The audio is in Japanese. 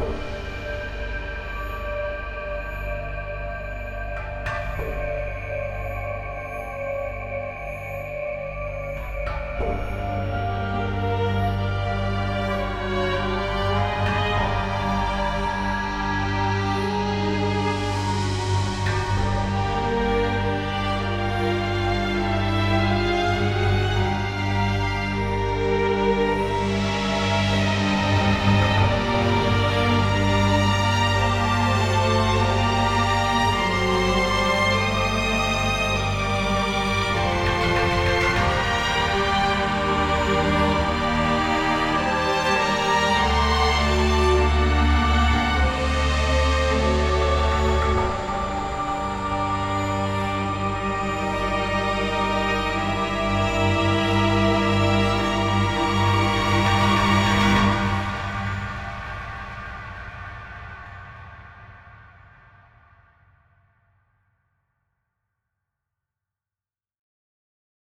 you